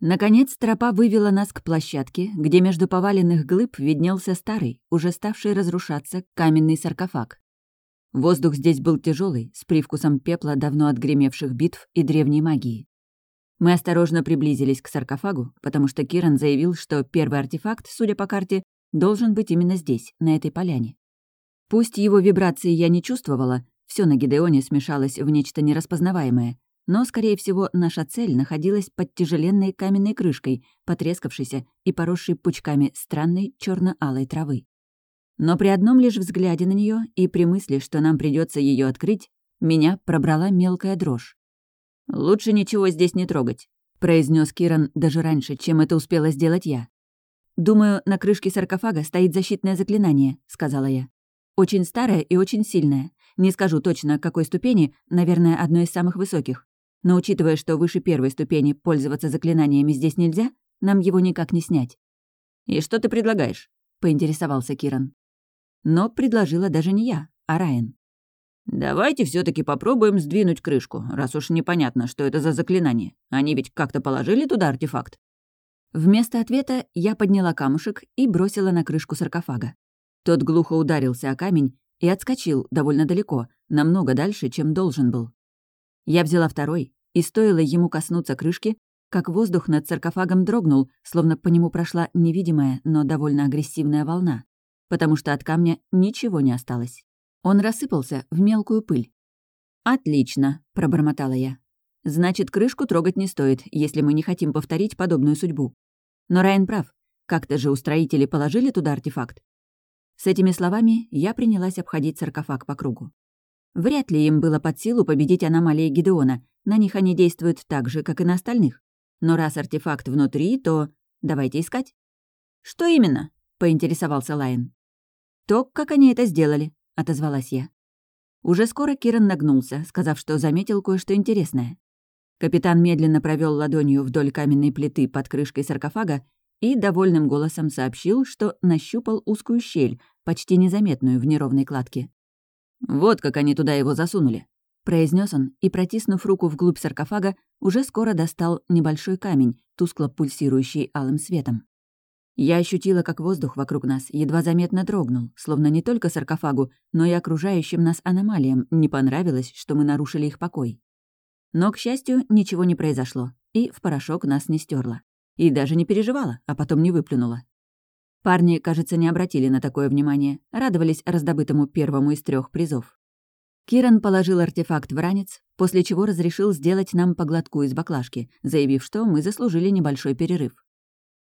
Наконец тропа вывела нас к площадке, где между поваленных глыб виднелся старый, уже ставший разрушаться, каменный саркофаг. Воздух здесь был тяжелый, с привкусом пепла давно отгремевших битв и древней магии. Мы осторожно приблизились к саркофагу, потому что Киран заявил, что первый артефакт, судя по карте, должен быть именно здесь, на этой поляне. Пусть его вибрации я не чувствовала, все на Гидеоне смешалось в нечто нераспознаваемое, но, скорее всего, наша цель находилась под тяжеленной каменной крышкой, потрескавшейся и поросшей пучками странной черно алой травы. Но при одном лишь взгляде на нее и при мысли, что нам придется ее открыть, меня пробрала мелкая дрожь. «Лучше ничего здесь не трогать», — произнес Киран даже раньше, чем это успела сделать я. «Думаю, на крышке саркофага стоит защитное заклинание», — сказала я. «Очень старое и очень сильное. Не скажу точно, какой ступени, наверное, одной из самых высоких. Но учитывая, что выше первой ступени пользоваться заклинаниями здесь нельзя, нам его никак не снять. «И что ты предлагаешь?» — поинтересовался Киран. Но предложила даже не я, а Райан. «Давайте все таки попробуем сдвинуть крышку, раз уж непонятно, что это за заклинание. Они ведь как-то положили туда артефакт?» Вместо ответа я подняла камушек и бросила на крышку саркофага. Тот глухо ударился о камень и отскочил довольно далеко, намного дальше, чем должен был. Я взяла второй, и стоило ему коснуться крышки, как воздух над саркофагом дрогнул, словно по нему прошла невидимая, но довольно агрессивная волна, потому что от камня ничего не осталось. Он рассыпался в мелкую пыль. «Отлично», — пробормотала я. «Значит, крышку трогать не стоит, если мы не хотим повторить подобную судьбу. Но Райан прав. Как-то же устроители положили туда артефакт». С этими словами я принялась обходить саркофаг по кругу. Вряд ли им было под силу победить аномалии Гидеона, на них они действуют так же, как и на остальных. Но раз артефакт внутри, то давайте искать. «Что именно?» — поинтересовался Лайн. «То, как они это сделали», — отозвалась я. Уже скоро Киран нагнулся, сказав, что заметил кое-что интересное. Капитан медленно провел ладонью вдоль каменной плиты под крышкой саркофага и довольным голосом сообщил, что нащупал узкую щель, почти незаметную в неровной кладке. «Вот как они туда его засунули», — произнес он и, протиснув руку вглубь саркофага, уже скоро достал небольшой камень, тускло пульсирующий алым светом. Я ощутила, как воздух вокруг нас едва заметно дрогнул, словно не только саркофагу, но и окружающим нас аномалиям не понравилось, что мы нарушили их покой. Но, к счастью, ничего не произошло, и в порошок нас не стерла. И даже не переживала, а потом не выплюнула. Парни, кажется, не обратили на такое внимание, радовались раздобытому первому из трех призов. Киран положил артефакт в ранец, после чего разрешил сделать нам поглотку из баклажки, заявив, что мы заслужили небольшой перерыв.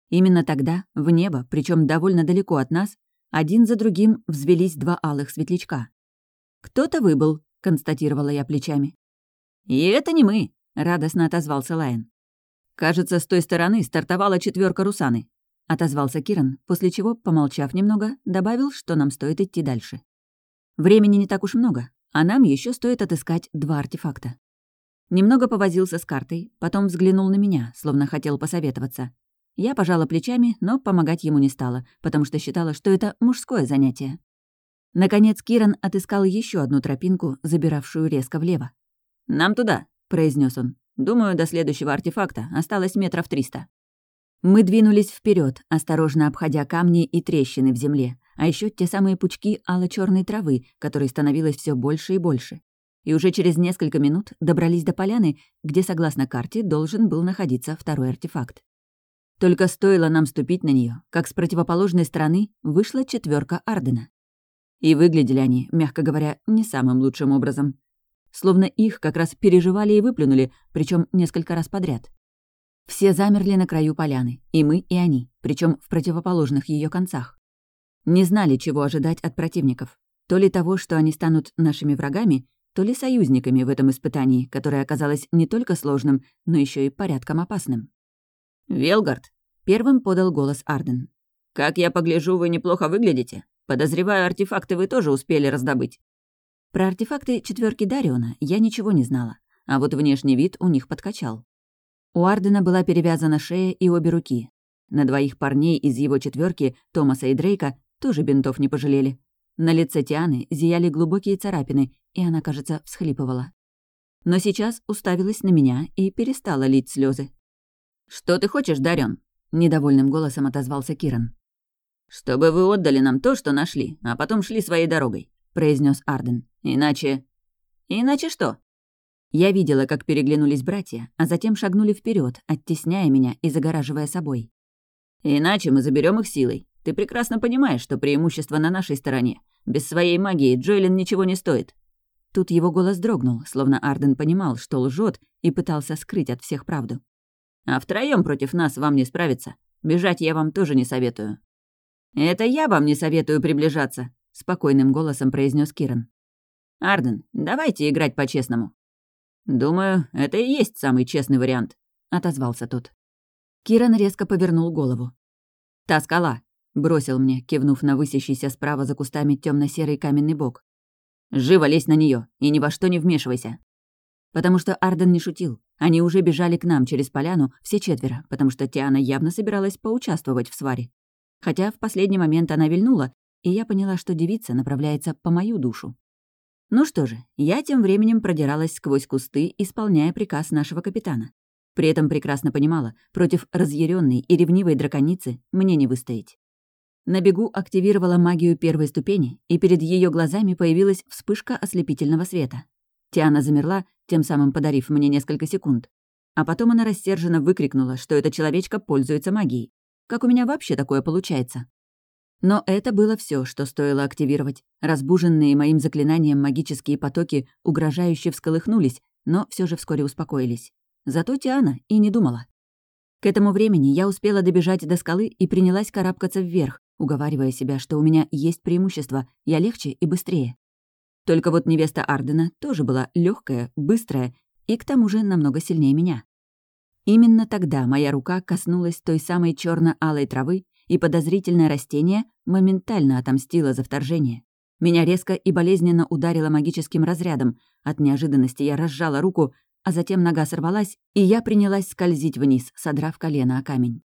Именно тогда, в небо, причем довольно далеко от нас, один за другим взвелись два алых светлячка. «Кто-то выбыл», — констатировала я плечами. «И это не мы», — радостно отозвался Лайн. «Кажется, с той стороны стартовала четверка Русаны отозвался Киран, после чего, помолчав немного, добавил, что нам стоит идти дальше. Времени не так уж много, а нам еще стоит отыскать два артефакта. Немного повозился с картой, потом взглянул на меня, словно хотел посоветоваться. Я пожала плечами, но помогать ему не стала, потому что считала, что это мужское занятие. Наконец Киран отыскал еще одну тропинку, забиравшую резко влево. «Нам туда», — произнес он. «Думаю, до следующего артефакта осталось метров триста». Мы двинулись вперед, осторожно обходя камни и трещины в земле, а еще те самые пучки ало черной травы, которой становилось все больше и больше. И уже через несколько минут добрались до поляны, где, согласно карте, должен был находиться второй артефакт. Только стоило нам ступить на нее, как с противоположной стороны вышла четверка Ардена. И выглядели они, мягко говоря, не самым лучшим образом. Словно их как раз переживали и выплюнули, причем несколько раз подряд. Все замерли на краю поляны, и мы, и они, причем в противоположных ее концах. Не знали, чего ожидать от противников. То ли того, что они станут нашими врагами, то ли союзниками в этом испытании, которое оказалось не только сложным, но еще и порядком опасным. «Велгард», — первым подал голос Арден. «Как я погляжу, вы неплохо выглядите. Подозреваю, артефакты вы тоже успели раздобыть». Про артефакты четверки Дариона я ничего не знала, а вот внешний вид у них подкачал. У Ардена была перевязана шея и обе руки. На двоих парней из его четверки, Томаса и Дрейка, тоже бинтов не пожалели. На лице Тианы зияли глубокие царапины, и она, кажется, всхлипывала. Но сейчас уставилась на меня и перестала лить слезы. «Что ты хочешь, Дарён?» — недовольным голосом отозвался Киран. «Чтобы вы отдали нам то, что нашли, а потом шли своей дорогой», — произнес Арден. «Иначе...» «Иначе что?» Я видела, как переглянулись братья, а затем шагнули вперед, оттесняя меня и загораживая собой. «Иначе мы заберем их силой. Ты прекрасно понимаешь, что преимущество на нашей стороне. Без своей магии Джойлен ничего не стоит». Тут его голос дрогнул, словно Арден понимал, что лжет, и пытался скрыть от всех правду. «А втроем против нас вам не справиться. Бежать я вам тоже не советую». «Это я вам не советую приближаться», — спокойным голосом произнес Киран. «Арден, давайте играть по-честному». «Думаю, это и есть самый честный вариант», — отозвался тот. Киран резко повернул голову. «Та скала», — бросил мне, кивнув на высящийся справа за кустами темно серый каменный бок. «Живо лезь на нее и ни во что не вмешивайся». Потому что Арден не шутил. Они уже бежали к нам через поляну, все четверо, потому что Тиана явно собиралась поучаствовать в сваре. Хотя в последний момент она вильнула, и я поняла, что девица направляется по мою душу. Ну что же, я тем временем продиралась сквозь кусты, исполняя приказ нашего капитана. При этом прекрасно понимала, против разъяренной и ревнивой драконицы мне не выстоять. На бегу активировала магию первой ступени, и перед ее глазами появилась вспышка ослепительного света. Тиана замерла, тем самым подарив мне несколько секунд. А потом она рассерженно выкрикнула, что эта человечка пользуется магией. Как у меня вообще такое получается? Но это было все, что стоило активировать. Разбуженные моим заклинанием магические потоки угрожающе всколыхнулись, но все же вскоре успокоились. Зато Тиана и не думала. К этому времени я успела добежать до скалы и принялась карабкаться вверх, уговаривая себя, что у меня есть преимущество, я легче и быстрее. Только вот невеста Ардена тоже была легкая, быстрая и к тому же намного сильнее меня. Именно тогда моя рука коснулась той самой черно алой травы, и подозрительное растение моментально отомстило за вторжение. Меня резко и болезненно ударило магическим разрядом. От неожиданности я разжала руку, а затем нога сорвалась, и я принялась скользить вниз, содрав колено о камень.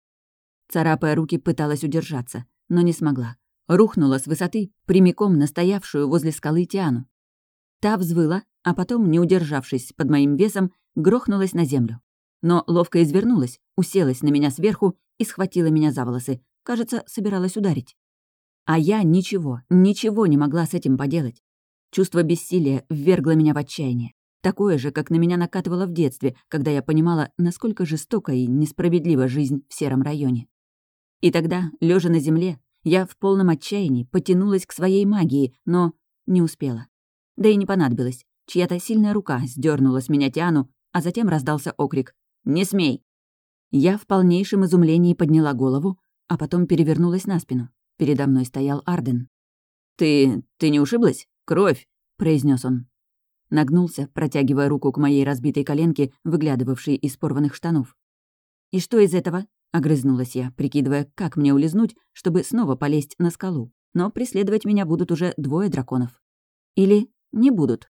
Царапая руки, пыталась удержаться, но не смогла. Рухнула с высоты, прямиком на стоявшую возле скалы Тиану. Та взвыла, а потом, не удержавшись под моим весом, грохнулась на землю. Но ловко извернулась, уселась на меня сверху и схватила меня за волосы, Кажется, собиралась ударить. А я ничего, ничего не могла с этим поделать. Чувство бессилия ввергло меня в отчаяние. Такое же, как на меня накатывало в детстве, когда я понимала, насколько жестока и несправедлива жизнь в сером районе. И тогда, лежа на земле, я в полном отчаянии потянулась к своей магии, но не успела. Да и не понадобилось. Чья-то сильная рука сдернула с меня Тиану, а затем раздался окрик «Не смей!». Я в полнейшем изумлении подняла голову, а потом перевернулась на спину. Передо мной стоял Арден. «Ты... ты не ушиблась? Кровь!» — произнес он. Нагнулся, протягивая руку к моей разбитой коленке, выглядывавшей из порванных штанов. «И что из этого?» — огрызнулась я, прикидывая, как мне улизнуть, чтобы снова полезть на скалу. Но преследовать меня будут уже двое драконов. Или не будут.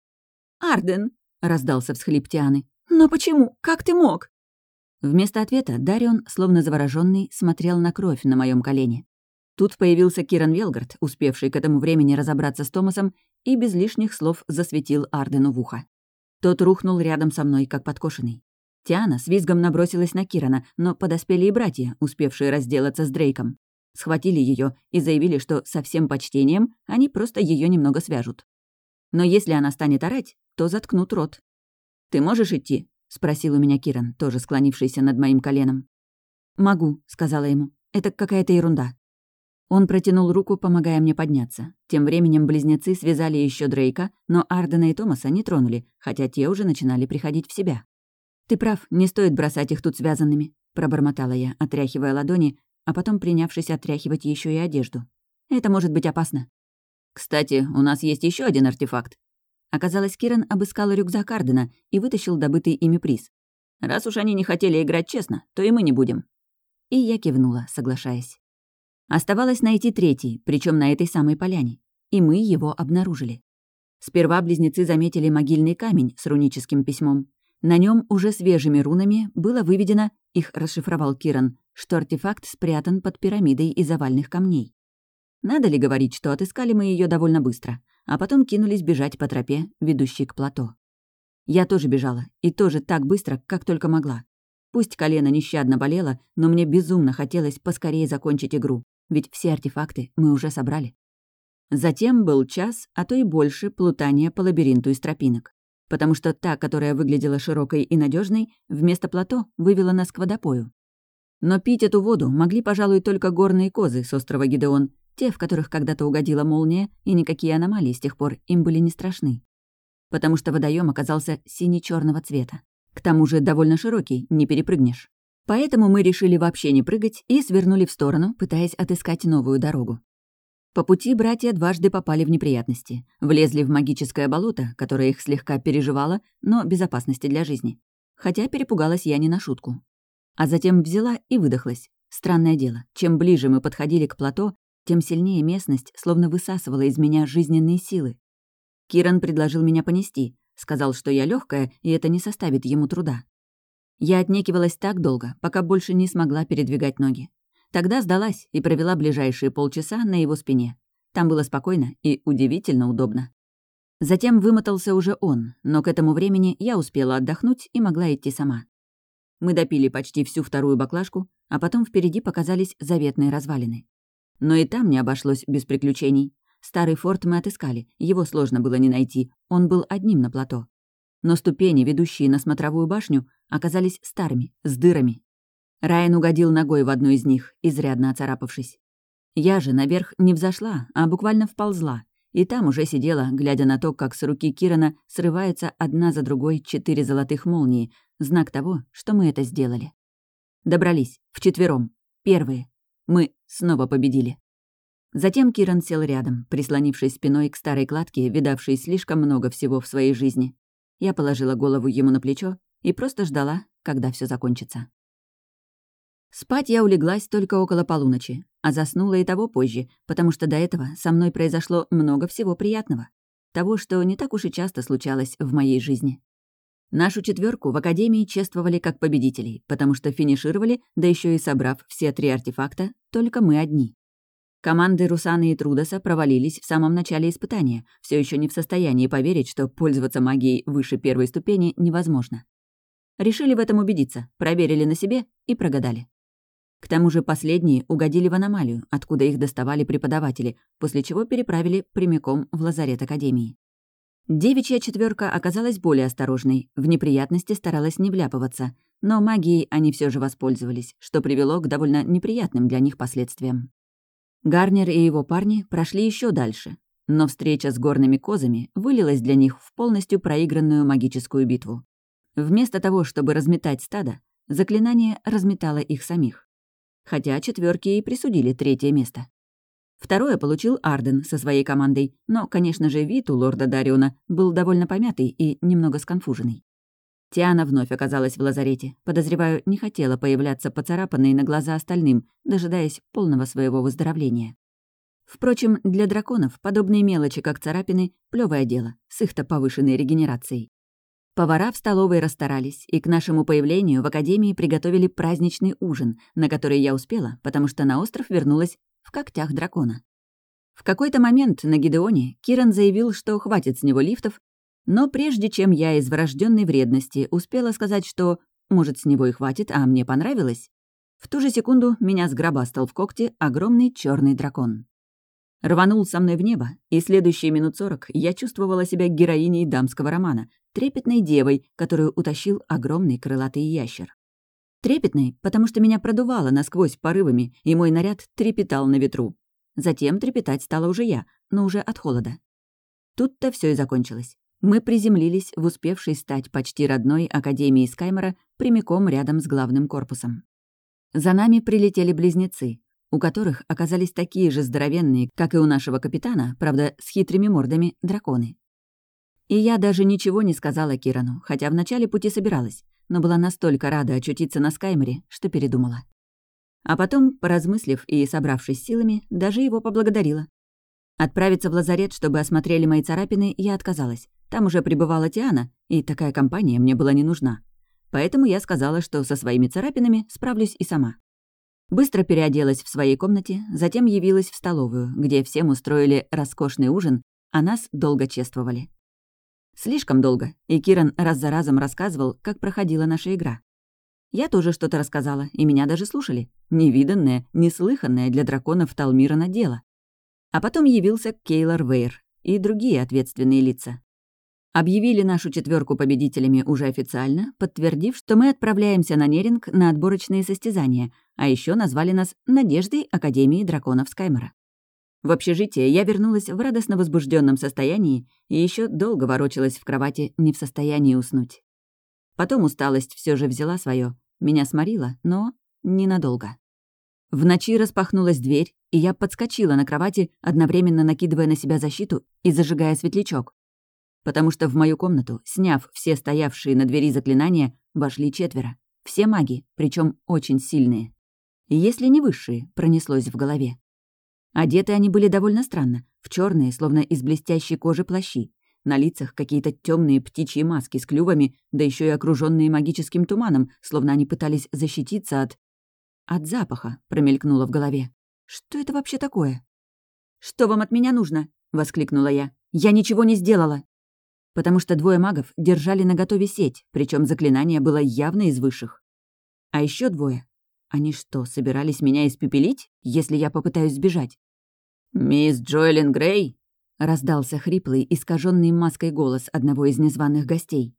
«Арден!» — раздался всхлип Тианы. «Но почему? Как ты мог?» Вместо ответа Дарион, словно завороженный, смотрел на кровь на моем колене. Тут появился Киран Велгард, успевший к этому времени разобраться с Томасом, и без лишних слов засветил Ардену в ухо. Тот рухнул рядом со мной, как подкошенный. Тиана с визгом набросилась на Кирана, но подоспели и братья, успевшие разделаться с Дрейком. Схватили ее и заявили, что со всем почтением они просто ее немного свяжут. Но если она станет орать, то заткнут рот. «Ты можешь идти?» — спросил у меня Киран, тоже склонившийся над моим коленом. «Могу», — сказала ему. «Это какая-то ерунда». Он протянул руку, помогая мне подняться. Тем временем близнецы связали еще Дрейка, но Ардена и Томаса не тронули, хотя те уже начинали приходить в себя. «Ты прав, не стоит бросать их тут связанными», — пробормотала я, отряхивая ладони, а потом принявшись отряхивать еще и одежду. «Это может быть опасно». «Кстати, у нас есть еще один артефакт», Оказалось, Киран обыскал рюкзак Ардена и вытащил добытый ими приз. «Раз уж они не хотели играть честно, то и мы не будем». И я кивнула, соглашаясь. Оставалось найти третий, причем на этой самой поляне. И мы его обнаружили. Сперва близнецы заметили могильный камень с руническим письмом. На нем уже свежими рунами было выведено, их расшифровал Киран, что артефакт спрятан под пирамидой из овальных камней. Надо ли говорить, что отыскали мы ее довольно быстро а потом кинулись бежать по тропе, ведущей к плато. Я тоже бежала, и тоже так быстро, как только могла. Пусть колено нещадно болело, но мне безумно хотелось поскорее закончить игру, ведь все артефакты мы уже собрали. Затем был час, а то и больше, плутания по лабиринту из тропинок. Потому что та, которая выглядела широкой и надежной, вместо плато вывела нас к водопою. Но пить эту воду могли, пожалуй, только горные козы с острова Гидеон, те, в которых когда-то угодила молния, и никакие аномалии с тех пор им были не страшны. Потому что водоем оказался сине черного цвета. К тому же довольно широкий, не перепрыгнешь. Поэтому мы решили вообще не прыгать и свернули в сторону, пытаясь отыскать новую дорогу. По пути братья дважды попали в неприятности. Влезли в магическое болото, которое их слегка переживало, но безопасности для жизни. Хотя перепугалась я не на шутку. А затем взяла и выдохлась. Странное дело, чем ближе мы подходили к плато, тем сильнее местность словно высасывала из меня жизненные силы. Киран предложил меня понести, сказал, что я легкая, и это не составит ему труда. Я отнекивалась так долго, пока больше не смогла передвигать ноги. Тогда сдалась и провела ближайшие полчаса на его спине. Там было спокойно и удивительно удобно. Затем вымотался уже он, но к этому времени я успела отдохнуть и могла идти сама. Мы допили почти всю вторую баклажку, а потом впереди показались заветные развалины. Но и там не обошлось без приключений. Старый форт мы отыскали, его сложно было не найти, он был одним на плато. Но ступени, ведущие на смотровую башню, оказались старыми, с дырами. Райан угодил ногой в одну из них, изрядно оцарапавшись. Я же наверх не взошла, а буквально вползла, и там уже сидела, глядя на то, как с руки Кирана срывается одна за другой четыре золотых молнии, знак того, что мы это сделали. Добрались, вчетвером, первые. Мы снова победили. Затем Киран сел рядом, прислонившись спиной к старой кладке, видавшей слишком много всего в своей жизни. Я положила голову ему на плечо и просто ждала, когда все закончится. Спать я улеглась только около полуночи, а заснула и того позже, потому что до этого со мной произошло много всего приятного. Того, что не так уж и часто случалось в моей жизни. Нашу четверку в Академии чествовали как победителей, потому что финишировали, да еще и собрав все три артефакта, только мы одни. Команды Русана и Трудоса провалились в самом начале испытания, все еще не в состоянии поверить, что пользоваться магией выше первой ступени невозможно. Решили в этом убедиться, проверили на себе и прогадали. К тому же последние угодили в аномалию, откуда их доставали преподаватели, после чего переправили прямиком в лазарет Академии. Девичья четверка оказалась более осторожной, в неприятности старалась не вляпываться, но магией они все же воспользовались, что привело к довольно неприятным для них последствиям. Гарнер и его парни прошли еще дальше, но встреча с горными козами вылилась для них в полностью проигранную магическую битву. Вместо того, чтобы разметать стадо, заклинание разметало их самих хотя четверки и присудили третье место. Второе получил Арден со своей командой, но, конечно же, вид у лорда Дариона был довольно помятый и немного сконфуженный. Тиана вновь оказалась в лазарете. Подозреваю, не хотела появляться поцарапанной на глаза остальным, дожидаясь полного своего выздоровления. Впрочем, для драконов подобные мелочи, как царапины, плевое дело, с их-то повышенной регенерацией. Повара в столовой расстарались, и к нашему появлению в академии приготовили праздничный ужин, на который я успела, потому что на остров вернулась в когтях дракона. В какой-то момент на Гидеоне Киран заявил, что хватит с него лифтов, но прежде чем я из врожденной вредности успела сказать, что, может, с него и хватит, а мне понравилось, в ту же секунду меня сгробастал в когти огромный черный дракон. Рванул со мной в небо, и следующие минут сорок я чувствовала себя героиней дамского романа, трепетной девой, которую утащил огромный крылатый ящер. Трепетной, потому что меня продувало насквозь порывами, и мой наряд трепетал на ветру. Затем трепетать стала уже я, но уже от холода. Тут-то все и закончилось. Мы приземлились в успевшей стать почти родной Академии Скаймера прямиком рядом с главным корпусом. За нами прилетели близнецы, у которых оказались такие же здоровенные, как и у нашего капитана, правда, с хитрыми мордами, драконы. И я даже ничего не сказала Кирану, хотя в начале пути собиралась, но была настолько рада очутиться на Скаймере, что передумала. А потом, поразмыслив и собравшись силами, даже его поблагодарила. Отправиться в лазарет, чтобы осмотрели мои царапины, я отказалась. Там уже пребывала Тиана, и такая компания мне была не нужна. Поэтому я сказала, что со своими царапинами справлюсь и сама. Быстро переоделась в своей комнате, затем явилась в столовую, где всем устроили роскошный ужин, а нас долго чествовали. Слишком долго, и Киран раз за разом рассказывал, как проходила наша игра. Я тоже что-то рассказала, и меня даже слушали. Невиданное, неслыханное для драконов Талмира дело. А потом явился Кейлор Вейр и другие ответственные лица. Объявили нашу четверку победителями уже официально, подтвердив, что мы отправляемся на Неринг на отборочные состязания, а еще назвали нас Надеждой Академии драконов Скаймора. В общежитие я вернулась в радостно возбужденном состоянии и еще долго ворочалась в кровати, не в состоянии уснуть. Потом усталость все же взяла свое, меня сморила, но ненадолго. В ночи распахнулась дверь, и я подскочила на кровати, одновременно накидывая на себя защиту и зажигая светлячок. Потому что в мою комнату, сняв все стоявшие на двери заклинания, вошли четверо. Все маги, причем очень сильные. Если не высшие, пронеслось в голове. Одеты они были довольно странно, в черные, словно из блестящей кожи плащи. На лицах какие-то темные птичьи маски с клювами, да еще и окруженные магическим туманом, словно они пытались защититься от... От запаха, промелькнуло в голове. Что это вообще такое? «Что вам от меня нужно?» — воскликнула я. «Я ничего не сделала!» Потому что двое магов держали наготове сеть, причем заклинание было явно из высших. А еще двое они что, собирались меня испепелить, если я попытаюсь сбежать? «Мисс Джоэлин Грей?» — раздался хриплый, искаженный маской голос одного из незваных гостей.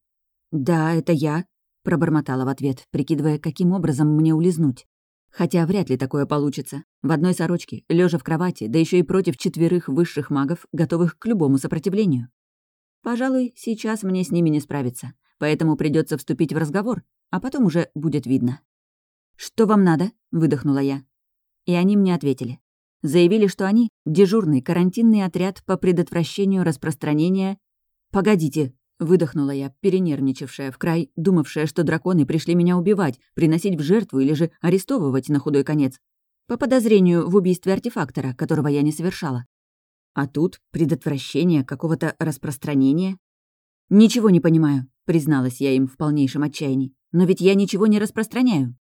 «Да, это я», — пробормотала в ответ, прикидывая, каким образом мне улизнуть. Хотя вряд ли такое получится. В одной сорочке, лежа в кровати, да еще и против четверых высших магов, готовых к любому сопротивлению. Пожалуй, сейчас мне с ними не справиться, поэтому придется вступить в разговор, а потом уже будет видно. «Что вам надо?» — выдохнула я. И они мне ответили. Заявили, что они — дежурный карантинный отряд по предотвращению распространения... «Погодите!» — выдохнула я, перенервничавшая в край, думавшая, что драконы пришли меня убивать, приносить в жертву или же арестовывать на худой конец. По подозрению в убийстве артефактора, которого я не совершала. А тут предотвращение какого-то распространения. «Ничего не понимаю», — призналась я им в полнейшем отчаянии. «Но ведь я ничего не распространяю».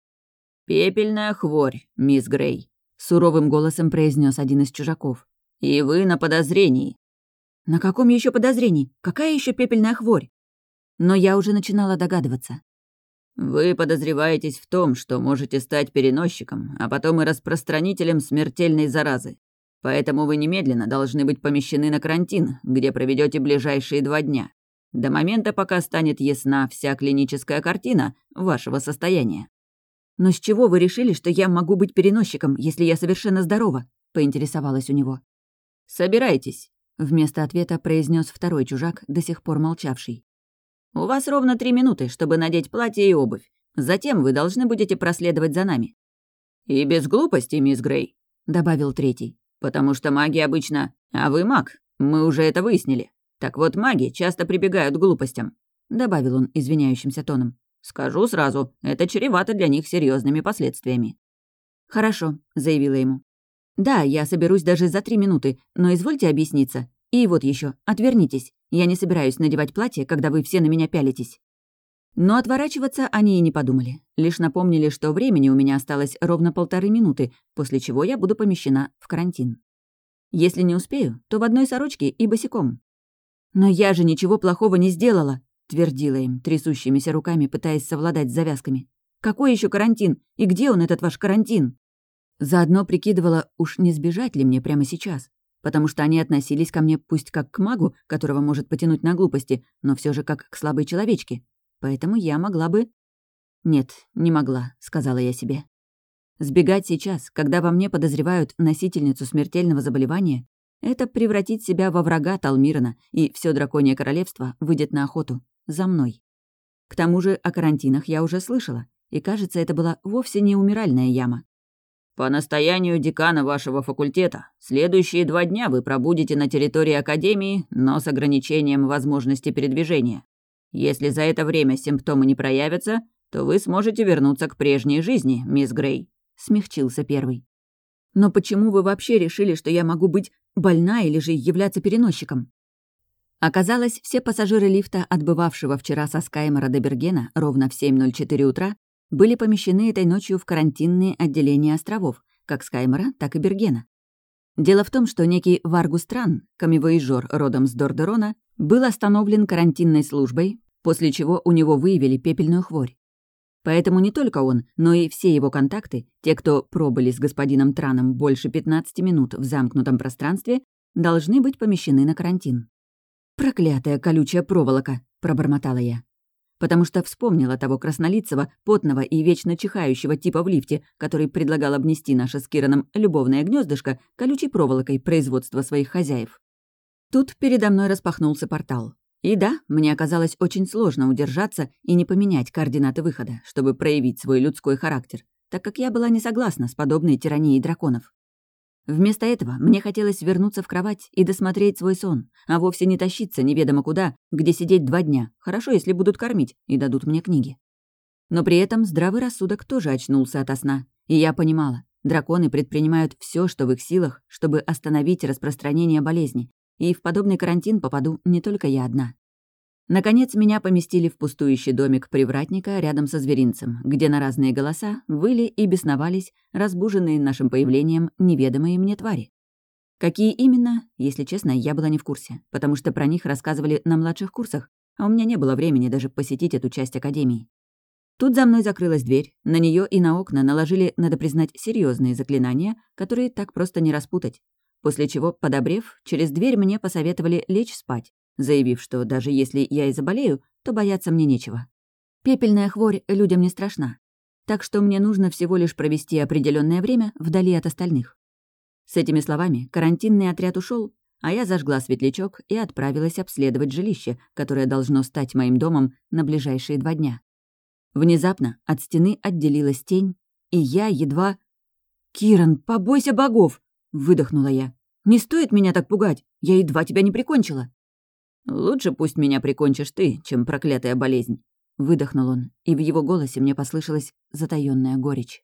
«Пепельная хворь, мисс Грей», — суровым голосом произнес один из чужаков. «И вы на подозрении». «На каком еще подозрении? Какая еще пепельная хворь?» Но я уже начинала догадываться. «Вы подозреваетесь в том, что можете стать переносчиком, а потом и распространителем смертельной заразы. Поэтому вы немедленно должны быть помещены на карантин, где проведете ближайшие два дня, до момента, пока станет ясна вся клиническая картина вашего состояния. «Но с чего вы решили, что я могу быть переносчиком, если я совершенно здорова?» — поинтересовалась у него. «Собирайтесь», — вместо ответа произнес второй чужак, до сих пор молчавший. «У вас ровно три минуты, чтобы надеть платье и обувь. Затем вы должны будете проследовать за нами». «И без глупости, мисс Грей», — добавил третий. «Потому что маги обычно... А вы маг, мы уже это выяснили. Так вот, маги часто прибегают к глупостям», — добавил он извиняющимся тоном. Скажу сразу, это чревато для них серьезными последствиями». «Хорошо», — заявила ему. «Да, я соберусь даже за три минуты, но извольте объясниться. И вот еще, отвернитесь. Я не собираюсь надевать платье, когда вы все на меня пялитесь». Но отворачиваться они и не подумали. Лишь напомнили, что времени у меня осталось ровно полторы минуты, после чего я буду помещена в карантин. Если не успею, то в одной сорочке и босиком. «Но я же ничего плохого не сделала!» Твердила им, трясущимися руками, пытаясь совладать с завязками. «Какой еще карантин? И где он, этот ваш карантин?» Заодно прикидывала, уж не сбежать ли мне прямо сейчас, потому что они относились ко мне пусть как к магу, которого может потянуть на глупости, но все же как к слабой человечке. Поэтому я могла бы... «Нет, не могла», — сказала я себе. Сбегать сейчас, когда во мне подозревают носительницу смертельного заболевания, это превратить себя во врага Талмирана, и все драконье королевство выйдет на охоту за мной. К тому же о карантинах я уже слышала, и, кажется, это была вовсе не умиральная яма. «По настоянию декана вашего факультета, следующие два дня вы пробудете на территории Академии, но с ограничением возможности передвижения. Если за это время симптомы не проявятся, то вы сможете вернуться к прежней жизни, мисс Грей», — смягчился первый. «Но почему вы вообще решили, что я могу быть больна или же являться переносчиком?» Оказалось, все пассажиры лифта, отбывавшего вчера со Скаймора до Бергена ровно в 7.04 утра, были помещены этой ночью в карантинные отделения островов, как Скаймора, так и Бергена. Дело в том, что некий Варгустран, камевоежор родом с Дордерона, был остановлен карантинной службой, после чего у него выявили пепельную хворь. Поэтому не только он, но и все его контакты, те, кто пробыли с господином Траном больше 15 минут в замкнутом пространстве, должны быть помещены на карантин. «Проклятая колючая проволока!» — пробормотала я. Потому что вспомнила того краснолицего, потного и вечно чихающего типа в лифте, который предлагал обнести наше с Кираном любовное гнездышко колючей проволокой производства своих хозяев. Тут передо мной распахнулся портал. И да, мне оказалось очень сложно удержаться и не поменять координаты выхода, чтобы проявить свой людской характер, так как я была не согласна с подобной тиранией драконов. Вместо этого мне хотелось вернуться в кровать и досмотреть свой сон, а вовсе не тащиться неведомо куда, где сидеть два дня. Хорошо, если будут кормить и дадут мне книги. Но при этом здравый рассудок тоже очнулся ото сна, и я понимала, драконы предпринимают все, что в их силах, чтобы остановить распространение болезни, и в подобный карантин попаду не только я одна. Наконец, меня поместили в пустующий домик привратника рядом со зверинцем, где на разные голоса выли и бесновались разбуженные нашим появлением неведомые мне твари. Какие именно, если честно, я была не в курсе, потому что про них рассказывали на младших курсах, а у меня не было времени даже посетить эту часть академии. Тут за мной закрылась дверь, на нее и на окна наложили, надо признать, серьезные заклинания, которые так просто не распутать после чего, подобрев, через дверь мне посоветовали лечь спать, заявив, что даже если я и заболею, то бояться мне нечего. Пепельная хворь людям не страшна, так что мне нужно всего лишь провести определенное время вдали от остальных. С этими словами карантинный отряд ушел, а я зажгла светлячок и отправилась обследовать жилище, которое должно стать моим домом на ближайшие два дня. Внезапно от стены отделилась тень, и я едва... «Киран, побойся богов!» — выдохнула я. «Не стоит меня так пугать. Я едва тебя не прикончила». «Лучше пусть меня прикончишь ты, чем проклятая болезнь», — выдохнул он, и в его голосе мне послышалась затаённая горечь.